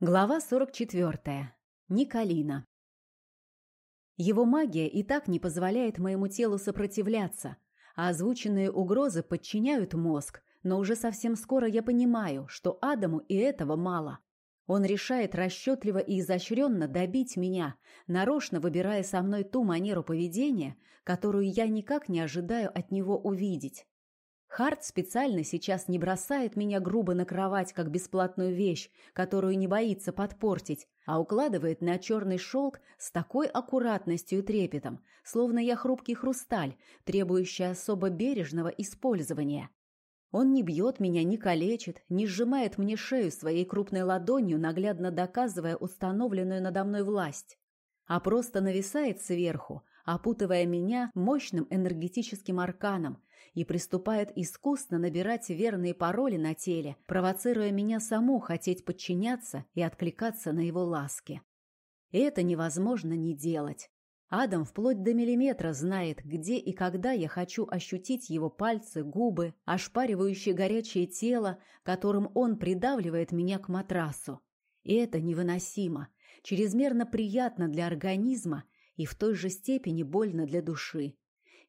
Глава 44. Николина. Его магия и так не позволяет моему телу сопротивляться, а озвученные угрозы подчиняют мозг, но уже совсем скоро я понимаю, что Адаму и этого мало. Он решает расчетливо и изощренно добить меня, нарочно выбирая со мной ту манеру поведения, которую я никак не ожидаю от него увидеть. Харт специально сейчас не бросает меня грубо на кровать, как бесплатную вещь, которую не боится подпортить, а укладывает на черный шелк с такой аккуратностью и трепетом, словно я хрупкий хрусталь, требующий особо бережного использования. Он не бьет меня, не калечит, не сжимает мне шею своей крупной ладонью, наглядно доказывая установленную надо мной власть, а просто нависает сверху, опутывая меня мощным энергетическим арканом, и приступает искусно набирать верные пароли на теле, провоцируя меня саму хотеть подчиняться и откликаться на его ласки. И это невозможно не делать. Адам вплоть до миллиметра знает, где и когда я хочу ощутить его пальцы, губы, ошпаривающее горячее тело, которым он придавливает меня к матрасу. И это невыносимо, чрезмерно приятно для организма и в той же степени больно для души.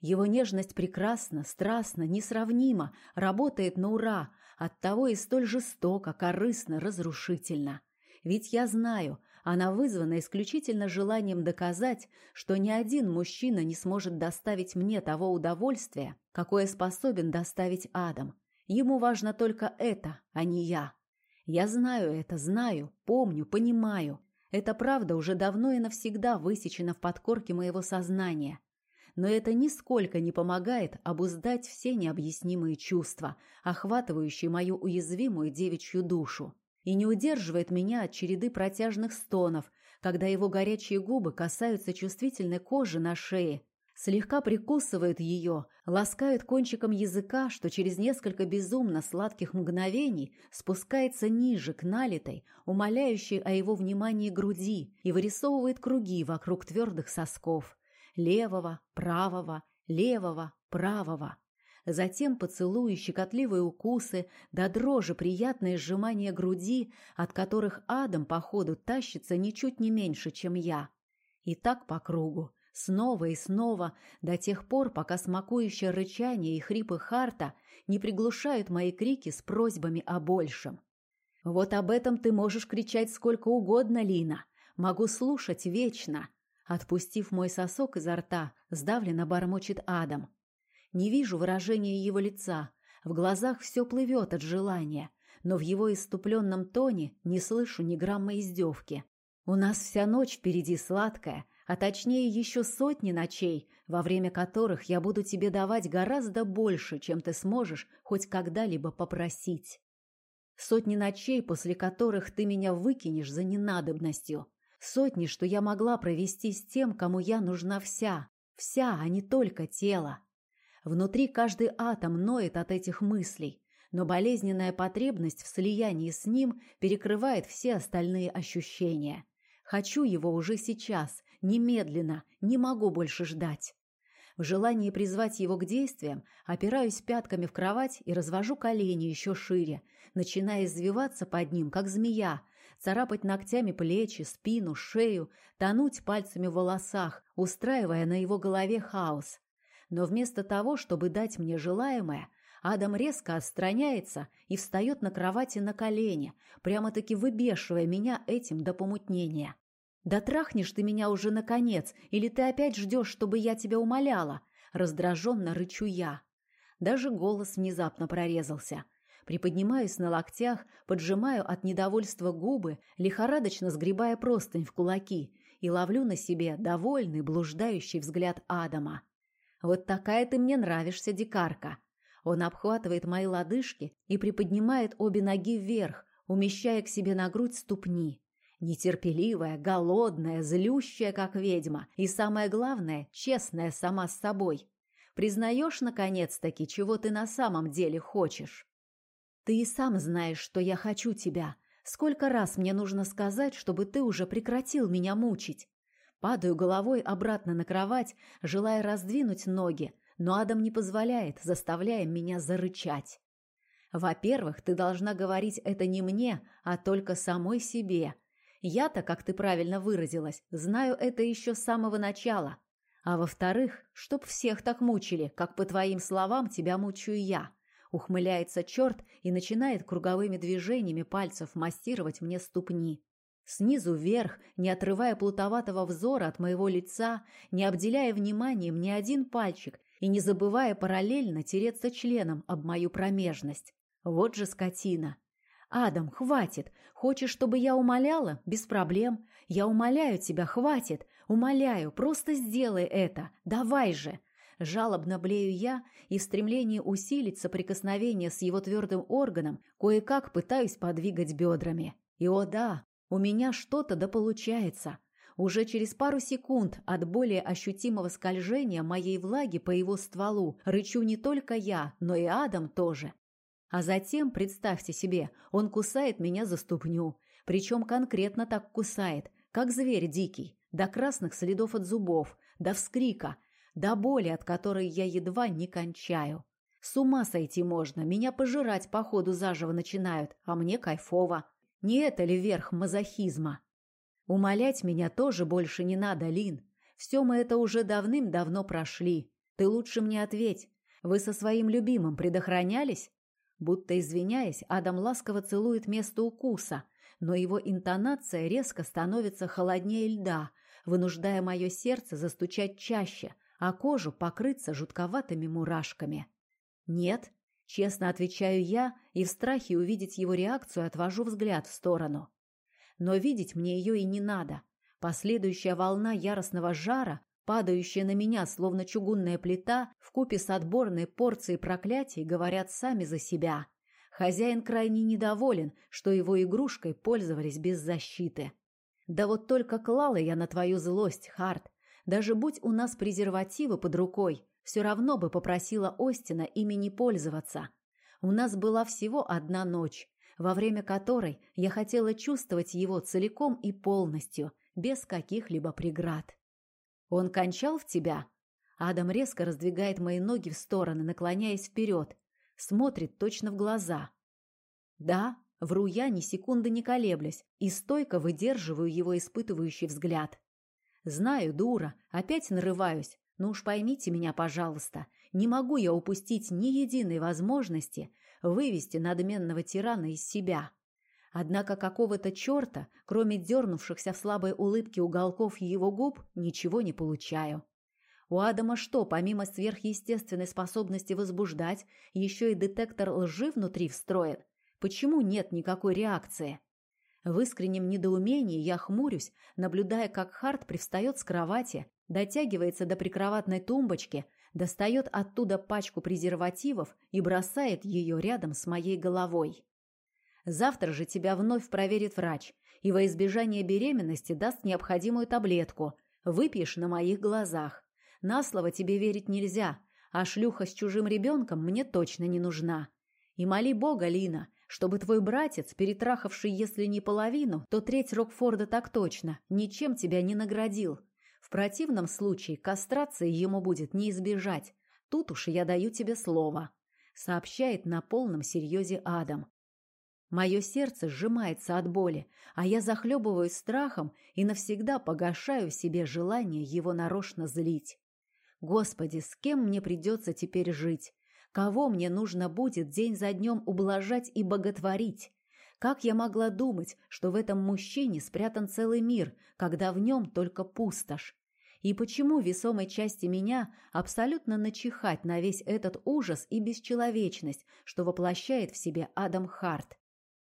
Его нежность прекрасна, страстна, несравнима, работает на ура, оттого и столь жестоко, корыстно, разрушительно. Ведь я знаю, она вызвана исключительно желанием доказать, что ни один мужчина не сможет доставить мне того удовольствия, какое способен доставить Адам. Ему важно только это, а не я. Я знаю это, знаю, помню, понимаю. Эта правда уже давно и навсегда высечена в подкорке моего сознания. Но это нисколько не помогает обуздать все необъяснимые чувства, охватывающие мою уязвимую девичью душу, и не удерживает меня от череды протяжных стонов, когда его горячие губы касаются чувствительной кожи на шее, слегка прикусывают ее, ласкают кончиком языка, что через несколько безумно сладких мгновений спускается ниже к налитой, умоляющей о его внимании груди и вырисовывает круги вокруг твердых сосков левого, правого, левого, правого. Затем поцелуи, щекотливые укусы, до дрожи приятное сжимание груди, от которых Адам, походу, тащится ничуть не меньше, чем я. И так по кругу, снова и снова, до тех пор, пока смакующее рычание и хрипы Харта не приглушают мои крики с просьбами о большем. Вот об этом ты можешь кричать сколько угодно, Лина. Могу слушать вечно. Отпустив мой сосок изо рта, сдавленно бормочет Адам. Не вижу выражения его лица, в глазах все плывет от желания, но в его иступленном тоне не слышу ни грамма издевки. У нас вся ночь впереди сладкая, а точнее еще сотни ночей, во время которых я буду тебе давать гораздо больше, чем ты сможешь хоть когда-либо попросить. Сотни ночей, после которых ты меня выкинешь за ненадобностью. Сотни, что я могла провести с тем, кому я нужна вся. Вся, а не только тело. Внутри каждый атом ноет от этих мыслей, но болезненная потребность в слиянии с ним перекрывает все остальные ощущения. Хочу его уже сейчас, немедленно, не могу больше ждать. В желании призвать его к действиям опираюсь пятками в кровать и развожу колени еще шире, начиная извиваться под ним, как змея, царапать ногтями плечи, спину, шею, тонуть пальцами в волосах, устраивая на его голове хаос. Но вместо того, чтобы дать мне желаемое, Адам резко отстраняется и встает на кровати на колени, прямо-таки выбешивая меня этим до помутнения. «Да трахнешь ты меня уже наконец, или ты опять ждешь, чтобы я тебя умоляла?» Раздраженно рычу я. Даже голос внезапно прорезался. Приподнимаюсь на локтях, поджимаю от недовольства губы, лихорадочно сгребая простынь в кулаки и ловлю на себе довольный, блуждающий взгляд Адама. «Вот такая ты мне нравишься, дикарка!» Он обхватывает мои лодыжки и приподнимает обе ноги вверх, умещая к себе на грудь ступни. Нетерпеливая, голодная, злющая, как ведьма, и самое главное, честная сама с собой. Признаешь, наконец-таки, чего ты на самом деле хочешь? Ты и сам знаешь, что я хочу тебя. Сколько раз мне нужно сказать, чтобы ты уже прекратил меня мучить? Падаю головой обратно на кровать, желая раздвинуть ноги, но Адам не позволяет, заставляя меня зарычать. Во-первых, ты должна говорить это не мне, а только самой себе. Я-то, как ты правильно выразилась, знаю это еще с самого начала. А во-вторых, чтоб всех так мучили, как по твоим словам тебя мучаю я. Ухмыляется черт и начинает круговыми движениями пальцев массировать мне ступни. Снизу вверх, не отрывая плутоватого взора от моего лица, не обделяя вниманием ни один пальчик и не забывая параллельно тереться членом об мою промежность. Вот же скотина. «Адам, хватит! Хочешь, чтобы я умоляла? Без проблем. Я умоляю тебя, хватит! Умоляю, просто сделай это. Давай же. Жалобно блею я и в стремлении усилить соприкосновение с его твердым органом кое-как пытаюсь подвигать бедрами. И о да, у меня что-то да получается. Уже через пару секунд от более ощутимого скольжения моей влаги по его стволу рычу не только я, но и Адам тоже. А затем, представьте себе, он кусает меня за ступню, причем конкретно так кусает, как зверь дикий, до красных следов от зубов, до вскрика, до боли, от которой я едва не кончаю. С ума сойти можно, меня пожирать по ходу заживо начинают, а мне кайфово. Не это ли верх мазохизма? Умолять меня тоже больше не надо, Лин. Все мы это уже давным-давно прошли. Ты лучше мне ответь. Вы со своим любимым предохранялись? Будто извиняясь, Адам ласково целует место укуса, но его интонация резко становится холоднее льда, вынуждая мое сердце застучать чаще, а кожу покрыться жутковатыми мурашками. «Нет», — честно отвечаю я, и в страхе увидеть его реакцию отвожу взгляд в сторону. Но видеть мне ее и не надо. Последующая волна яростного жара, падающая на меня, словно чугунная плита, в купе с отборной порцией проклятий, говорят сами за себя. Хозяин крайне недоволен, что его игрушкой пользовались без защиты. Да вот только клала я на твою злость, Харт. Даже будь у нас презервативы под рукой, все равно бы попросила Остина ими не пользоваться. У нас была всего одна ночь, во время которой я хотела чувствовать его целиком и полностью, без каких-либо преград. Он кончал в тебя? Адам резко раздвигает мои ноги в стороны, наклоняясь вперед, смотрит точно в глаза. Да, Вру я, ни секунды не колеблясь, и стойко выдерживаю его испытывающий взгляд. Знаю, дура, опять нарываюсь, но уж поймите меня, пожалуйста, не могу я упустить ни единой возможности вывести надменного тирана из себя. Однако какого-то черта, кроме дернувшихся в слабой улыбке уголков его губ, ничего не получаю. У Адама что, помимо сверхъестественной способности возбуждать, еще и детектор лжи внутри встроен? Почему нет никакой реакции? В искреннем недоумении я хмурюсь, наблюдая, как Харт привстает с кровати, дотягивается до прикроватной тумбочки, достает оттуда пачку презервативов и бросает ее рядом с моей головой. Завтра же тебя вновь проверит врач и во избежание беременности даст необходимую таблетку. Выпьешь на моих глазах. На слово тебе верить нельзя, а шлюха с чужим ребенком мне точно не нужна. И моли Бога, Лина, чтобы твой братец, перетрахавший если не половину, то треть Рокфорда так точно, ничем тебя не наградил. В противном случае кастрации ему будет не избежать. Тут уж я даю тебе слово», — сообщает на полном серьезе Адам. Мое сердце сжимается от боли, а я захлебываюсь страхом и навсегда погашаю в себе желание его нарочно злить. Господи, с кем мне придется теперь жить? Кого мне нужно будет день за днем ублажать и боготворить? Как я могла думать, что в этом мужчине спрятан целый мир, когда в нем только пустошь? И почему весомой части меня абсолютно начихать на весь этот ужас и бесчеловечность, что воплощает в себе Адам Харт?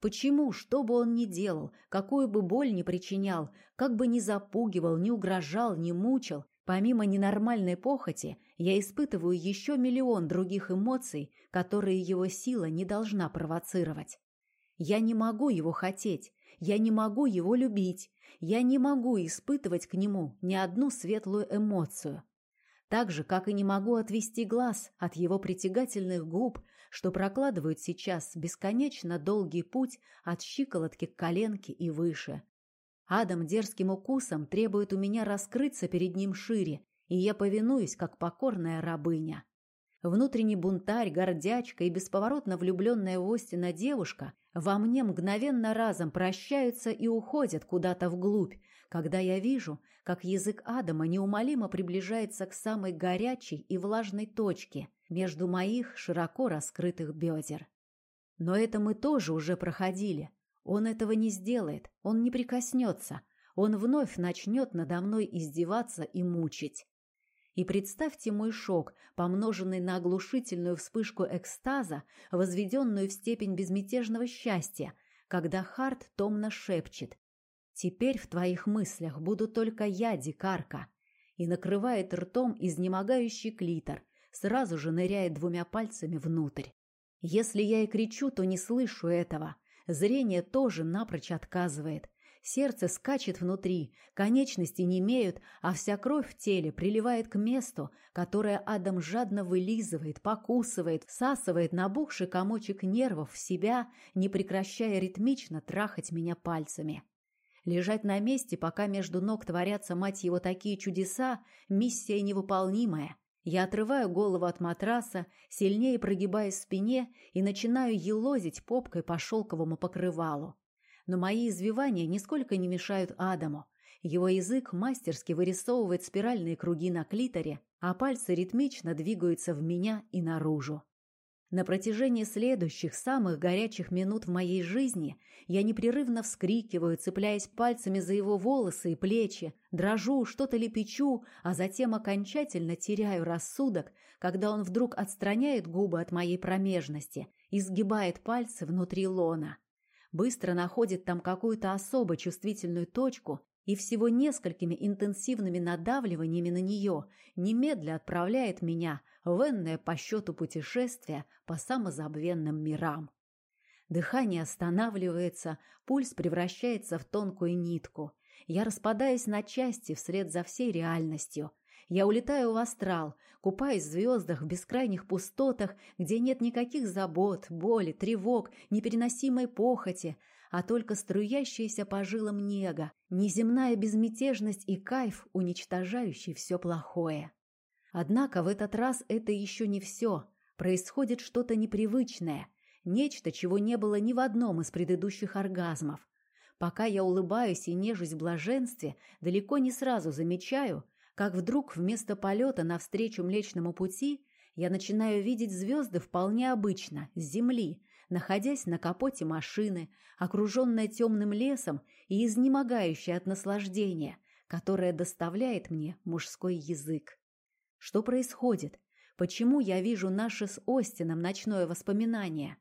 Почему, что бы он ни делал, какую бы боль ни причинял, как бы ни запугивал, ни угрожал, ни мучил, Помимо ненормальной похоти, я испытываю еще миллион других эмоций, которые его сила не должна провоцировать. Я не могу его хотеть, я не могу его любить, я не могу испытывать к нему ни одну светлую эмоцию. Так же, как и не могу отвести глаз от его притягательных губ, что прокладывают сейчас бесконечно долгий путь от щиколотки к коленке и выше. Адам дерзким укусом требует у меня раскрыться перед ним шире, и я повинуюсь, как покорная рабыня. Внутренний бунтарь, гордячка и бесповоротно влюбленная в Остина девушка во мне мгновенно разом прощаются и уходят куда-то вглубь, когда я вижу, как язык Адама неумолимо приближается к самой горячей и влажной точке между моих широко раскрытых бедер. Но это мы тоже уже проходили. Он этого не сделает, он не прикоснется, он вновь начнет надо мной издеваться и мучить. И представьте мой шок, помноженный на оглушительную вспышку экстаза, возведенную в степень безмятежного счастья, когда Харт томно шепчет Теперь в твоих мыслях буду только я, дикарка. И накрывает ртом изнемогающий клитор, сразу же ныряет двумя пальцами внутрь. Если я и кричу, то не слышу этого. Зрение тоже напрочь отказывает. Сердце скачет внутри, конечности не имеют, а вся кровь в теле приливает к месту, которое Адам жадно вылизывает, покусывает, всасывает набухший комочек нервов в себя, не прекращая ритмично трахать меня пальцами. Лежать на месте, пока между ног творятся, мать его, такие чудеса, миссия невыполнимая. Я отрываю голову от матраса, сильнее прогибаясь в спине и начинаю елозить попкой по шелковому покрывалу. Но мои извивания нисколько не мешают Адаму. Его язык мастерски вырисовывает спиральные круги на клиторе, а пальцы ритмично двигаются в меня и наружу. На протяжении следующих, самых горячих минут в моей жизни я непрерывно вскрикиваю, цепляясь пальцами за его волосы и плечи, дрожу, что-то лепечу, а затем окончательно теряю рассудок, когда он вдруг отстраняет губы от моей промежности и сгибает пальцы внутри лона. Быстро находит там какую-то особо чувствительную точку и всего несколькими интенсивными надавливаниями на нее немедля отправляет меня – в по счету путешествия по самозабвенным мирам. Дыхание останавливается, пульс превращается в тонкую нитку. Я распадаюсь на части вслед за всей реальностью. Я улетаю в астрал, купаюсь в звездах, в бескрайних пустотах, где нет никаких забот, боли, тревог, непереносимой похоти, а только струящаяся по жилам нега, неземная безмятежность и кайф, уничтожающий все плохое. Однако в этот раз это еще не все. Происходит что-то непривычное, нечто, чего не было ни в одном из предыдущих оргазмов. Пока я улыбаюсь и нежусь в блаженстве, далеко не сразу замечаю, как вдруг вместо полета навстречу Млечному Пути я начинаю видеть звезды вполне обычно, с земли, находясь на капоте машины, окруженная темным лесом и изнемогающая от наслаждения, которое доставляет мне мужской язык. Что происходит? Почему я вижу наше с Остином ночное воспоминание?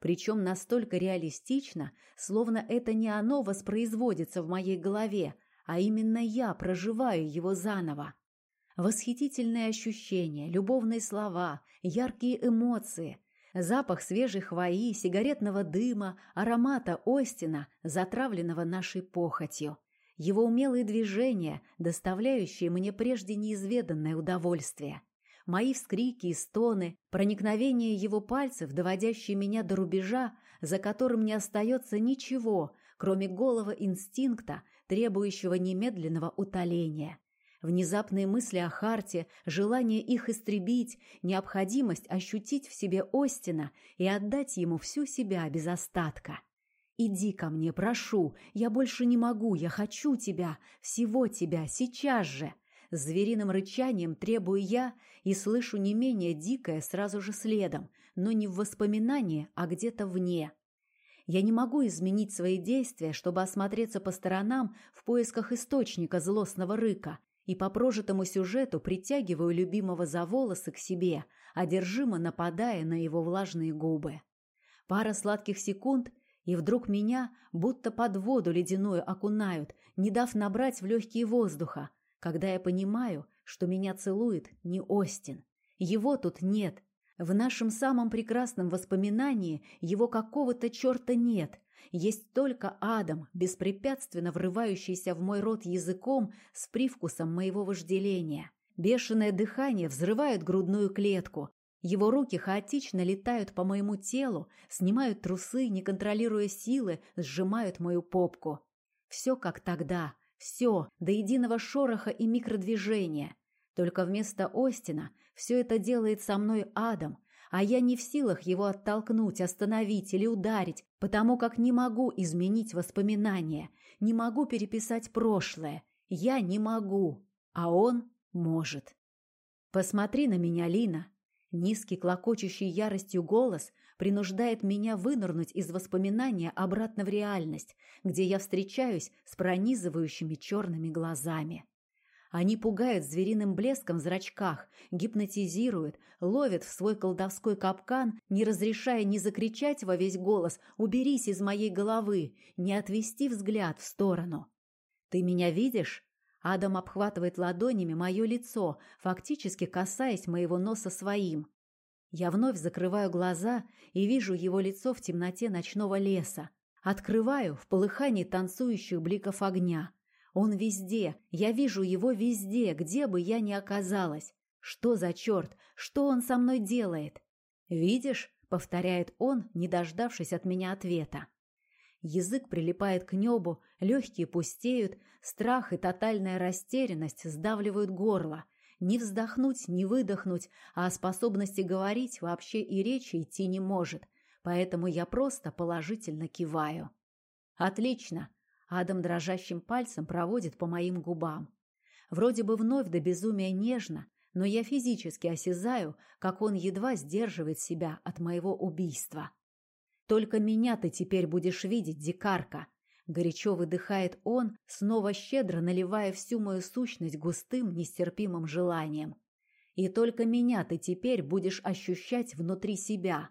Причем настолько реалистично, словно это не оно воспроизводится в моей голове, а именно я проживаю его заново. Восхитительные ощущения, любовные слова, яркие эмоции, запах свежей хвои, сигаретного дыма, аромата Остина, затравленного нашей похотью его умелые движения, доставляющие мне прежде неизведанное удовольствие. Мои вскрики и стоны, проникновение его пальцев, доводящие меня до рубежа, за которым не остается ничего, кроме голого инстинкта, требующего немедленного утоления. Внезапные мысли о Харте, желание их истребить, необходимость ощутить в себе Остина и отдать ему всю себя без остатка. Иди ко мне, прошу. Я больше не могу, я хочу тебя, всего тебя, сейчас же. Звериным рычанием требую я и слышу не менее дикое сразу же следом, но не в воспоминании, а где-то вне. Я не могу изменить свои действия, чтобы осмотреться по сторонам в поисках источника злостного рыка, и по прожитому сюжету притягиваю любимого за волосы к себе, одержимо нападая на его влажные губы. Пара сладких секунд, и вдруг меня будто под воду ледяную окунают, не дав набрать в легкие воздуха, когда я понимаю, что меня целует не Остин. Его тут нет. В нашем самом прекрасном воспоминании его какого-то черта нет. Есть только Адам, беспрепятственно врывающийся в мой рот языком с привкусом моего вожделения. Бешеное дыхание взрывает грудную клетку, его руки хаотично летают по моему телу, снимают трусы, не контролируя силы, сжимают мою попку. Все как тогда, все, до единого шороха и микродвижения. Только вместо Остина все это делает со мной Адам, а я не в силах его оттолкнуть, остановить или ударить, потому как не могу изменить воспоминания, не могу переписать прошлое. Я не могу, а он может. Посмотри на меня, Лина. Низкий, клокочущий яростью голос принуждает меня вынырнуть из воспоминания обратно в реальность, где я встречаюсь с пронизывающими черными глазами. Они пугают звериным блеском в зрачках, гипнотизируют, ловят в свой колдовской капкан, не разрешая ни закричать во весь голос «Уберись из моей головы!», не отвести взгляд в сторону. «Ты меня видишь?» Адам обхватывает ладонями мое лицо, фактически касаясь моего носа своим. Я вновь закрываю глаза и вижу его лицо в темноте ночного леса. Открываю в полыхании танцующих бликов огня. Он везде, я вижу его везде, где бы я ни оказалась. Что за черт? Что он со мной делает? «Видишь?» — повторяет он, не дождавшись от меня ответа. Язык прилипает к небу, легкие пустеют, страх и тотальная растерянность сдавливают горло. Не вздохнуть, не выдохнуть, а о способности говорить вообще и речи идти не может, поэтому я просто положительно киваю. «Отлично!» Адам дрожащим пальцем проводит по моим губам. Вроде бы вновь до безумия нежно, но я физически осязаю, как он едва сдерживает себя от моего убийства. «Только меня ты теперь будешь видеть, дикарка!» Горячо выдыхает он, снова щедро наливая всю мою сущность густым, нестерпимым желанием. «И только меня ты теперь будешь ощущать внутри себя!»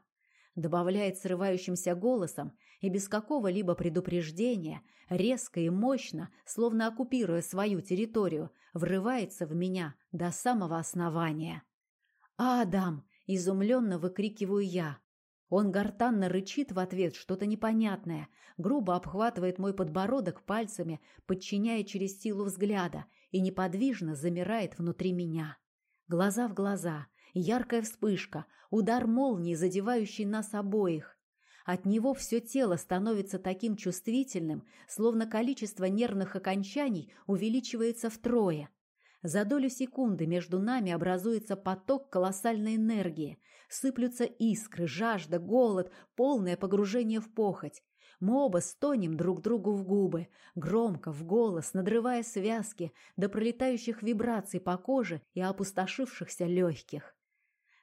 Добавляет срывающимся голосом и без какого-либо предупреждения, резко и мощно, словно оккупируя свою территорию, врывается в меня до самого основания. «Адам!» – изумленно выкрикиваю я. Он гортанно рычит в ответ что-то непонятное, грубо обхватывает мой подбородок пальцами, подчиняя через силу взгляда, и неподвижно замирает внутри меня. Глаза в глаза, яркая вспышка, удар молнии, задевающий нас обоих. От него все тело становится таким чувствительным, словно количество нервных окончаний увеличивается втрое. За долю секунды между нами образуется поток колоссальной энергии. Сыплются искры, жажда, голод, полное погружение в похоть. Мы оба стонем друг другу в губы, громко, в голос, надрывая связки до пролетающих вибраций по коже и опустошившихся легких.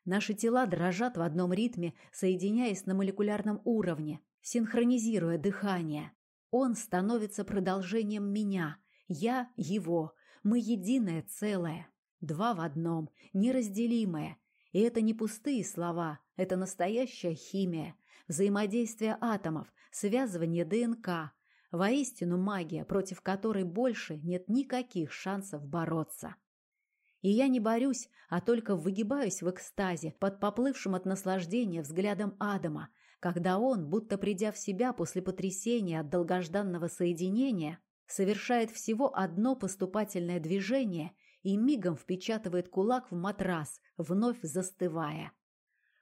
Наши тела дрожат в одном ритме, соединяясь на молекулярном уровне, синхронизируя дыхание. Он становится продолжением меня, я – его – мы единое целое, два в одном, неразделимое. И это не пустые слова, это настоящая химия, взаимодействие атомов, связывание ДНК, воистину магия, против которой больше нет никаких шансов бороться. И я не борюсь, а только выгибаюсь в экстазе под поплывшим от наслаждения взглядом Адама, когда он, будто придя в себя после потрясения от долгожданного соединения, совершает всего одно поступательное движение и мигом впечатывает кулак в матрас, вновь застывая.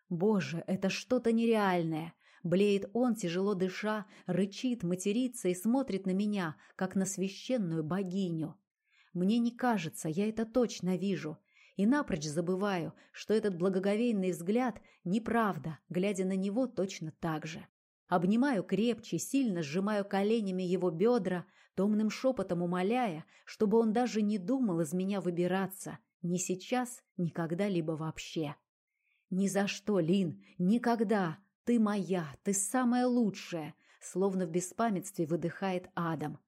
Боже, это что-то нереальное. Блеет он, тяжело дыша, рычит, матерится и смотрит на меня, как на священную богиню. Мне не кажется, я это точно вижу. И напрочь забываю, что этот благоговейный взгляд – неправда, глядя на него точно так же. Обнимаю крепче, сильно сжимаю коленями его бедра, томным шепотом умоляя, чтобы он даже не думал из меня выбираться, ни сейчас, ни когда-либо вообще. «Ни за что, Лин, никогда! Ты моя, ты самая лучшая!» Словно в беспамятстве выдыхает Адам.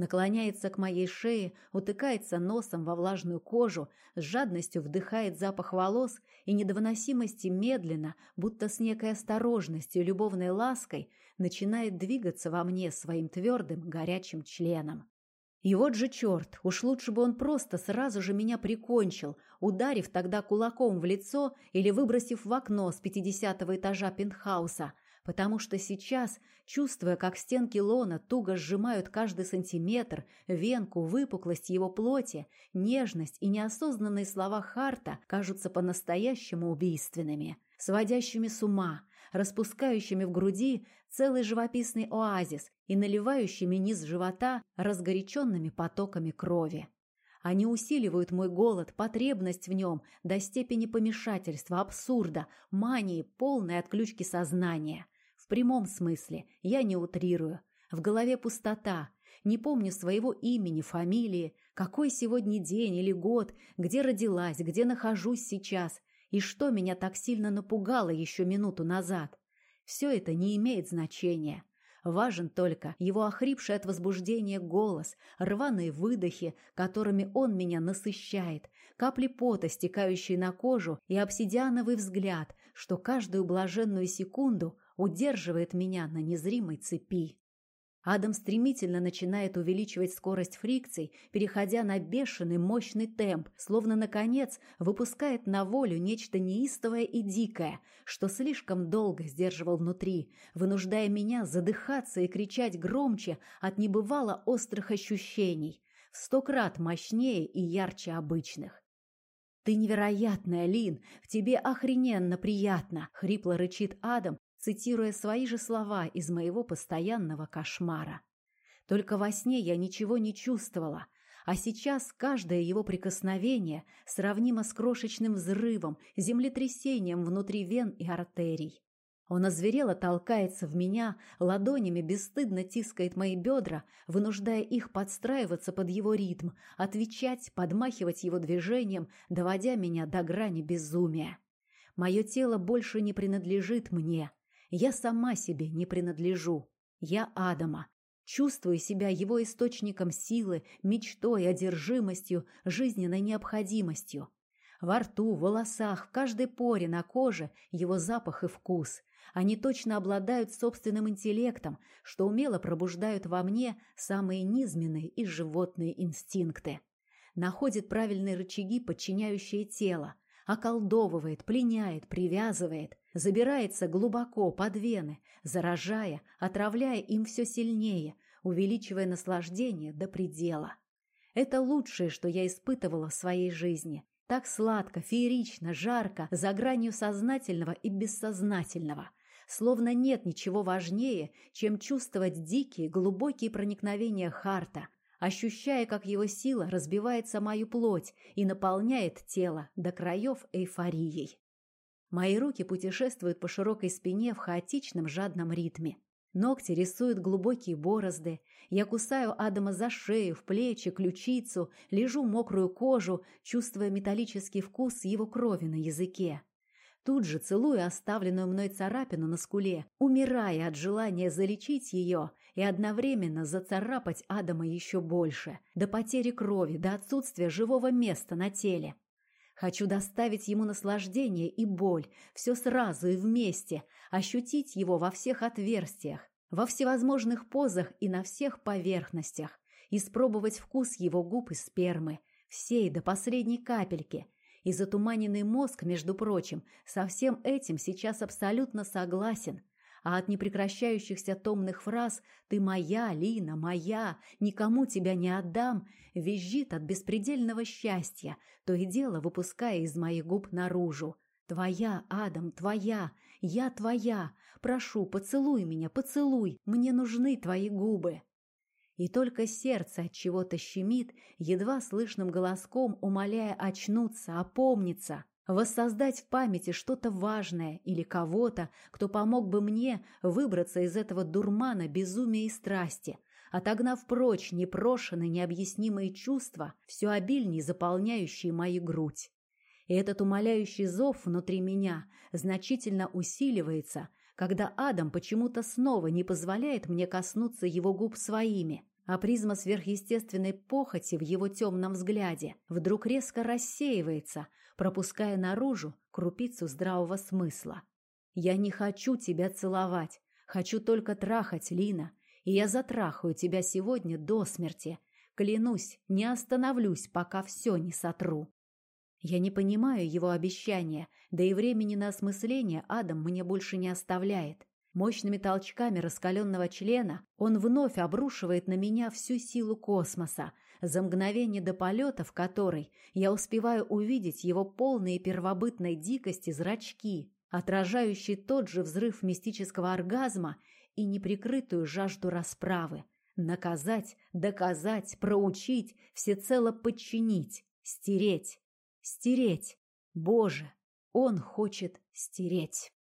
Наклоняется к моей шее, утыкается носом во влажную кожу, с жадностью вдыхает запах волос и недовыносимости медленно, будто с некой осторожностью, любовной лаской, начинает двигаться во мне своим твердым, горячим членом. И вот же черт, уж лучше бы он просто сразу же меня прикончил, ударив тогда кулаком в лицо или выбросив в окно с пятидесятого этажа пентхауса, потому что сейчас, чувствуя, как стенки лона туго сжимают каждый сантиметр, венку, выпуклость его плоти, нежность и неосознанные слова Харта кажутся по-настоящему убийственными, сводящими с ума, распускающими в груди целый живописный оазис и наливающими низ живота разгоряченными потоками крови. Они усиливают мой голод, потребность в нем до степени помешательства, абсурда, мании, полной отключки сознания. Прямом смысле, я не утрирую. В голове пустота. Не помню своего имени, фамилии, какой сегодня день или год, где родилась, где нахожусь сейчас и что меня так сильно напугало еще минуту назад. Все это не имеет значения. Важен только его охрипший от возбуждения голос, рваные выдохи, которыми он меня насыщает, капли пота, стекающие на кожу, и обсидиановый взгляд, что каждую блаженную секунду удерживает меня на незримой цепи. Адам стремительно начинает увеличивать скорость фрикций, переходя на бешеный мощный темп, словно, наконец, выпускает на волю нечто неистовое и дикое, что слишком долго сдерживал внутри, вынуждая меня задыхаться и кричать громче от небывало острых ощущений, в сто крат мощнее и ярче обычных. «Ты невероятная, Лин! В тебе охрененно приятно!» — хрипло рычит Адам, цитируя свои же слова из моего постоянного кошмара. Только во сне я ничего не чувствовала, а сейчас каждое его прикосновение сравнимо с крошечным взрывом, землетрясением внутри вен и артерий. Он озверело толкается в меня, ладонями бесстыдно тискает мои бедра, вынуждая их подстраиваться под его ритм, отвечать, подмахивать его движением, доводя меня до грани безумия. Мое тело больше не принадлежит мне, я сама себе не принадлежу. Я Адама. Чувствую себя его источником силы, мечтой, одержимостью, жизненной необходимостью. Во рту, в волосах, в каждой поре на коже его запах и вкус. Они точно обладают собственным интеллектом, что умело пробуждают во мне самые низменные и животные инстинкты. Находит правильные рычаги, подчиняющие тело, околдовывает, пленяет, привязывает, забирается глубоко под вены, заражая, отравляя им все сильнее, увеличивая наслаждение до предела. Это лучшее, что я испытывала в своей жизни. Так сладко, феерично, жарко, за гранью сознательного и бессознательного. Словно нет ничего важнее, чем чувствовать дикие, глубокие проникновения Харта – ощущая, как его сила разбивает самую плоть и наполняет тело до краев эйфорией. Мои руки путешествуют по широкой спине в хаотичном жадном ритме. Ногти рисуют глубокие борозды. Я кусаю Адама за шею, в плечи, ключицу, лежу мокрую кожу, чувствуя металлический вкус его крови на языке. Тут же целую оставленную мной царапину на скуле, умирая от желания залечить ее и одновременно зацарапать Адама еще больше, до потери крови, до отсутствия живого места на теле. Хочу доставить ему наслаждение и боль, все сразу и вместе, ощутить его во всех отверстиях, во всевозможных позах и на всех поверхностях, испробовать вкус его губ и спермы, всей до последней капельки – и затуманенный мозг, между прочим, со всем этим сейчас абсолютно согласен. А от непрекращающихся томных фраз «ты моя, Лина, моя, никому тебя не отдам» визжит от беспредельного счастья, то и дело выпуская из моих губ наружу. «Твоя, Адам, твоя, я твоя, прошу, поцелуй меня, поцелуй, мне нужны твои губы» и только сердце от чего-то щемит, едва слышным голоском умоляя очнуться, опомниться, воссоздать в памяти что-то важное или кого-то, кто помог бы мне выбраться из этого дурмана безумия и страсти, отогнав прочь непрошенные, необъяснимые чувства, все обильнее заполняющие мою грудь. И этот умоляющий зов внутри меня значительно усиливается, когда Адам почему-то снова не позволяет мне коснуться его губ своими, а призма сверхъестественной похоти в его темном взгляде вдруг резко рассеивается, пропуская наружу крупицу здравого смысла. «Я не хочу тебя целовать, хочу только трахать, Лина, и я затрахаю тебя сегодня до смерти. Клянусь, не остановлюсь, пока все не сотру». Я не понимаю его обещания, да и времени на осмысление Адам мне больше не оставляет. Мощными толчками раскаленного члена он вновь обрушивает на меня всю силу космоса, за мгновение до полета в который я успеваю увидеть его полные первобытной дикости зрачки, отражающие тот же взрыв мистического оргазма и неприкрытую жажду расправы, Наказать, доказать, проучить, всецело подчинить, стереть, стереть. Боже, он хочет стереть.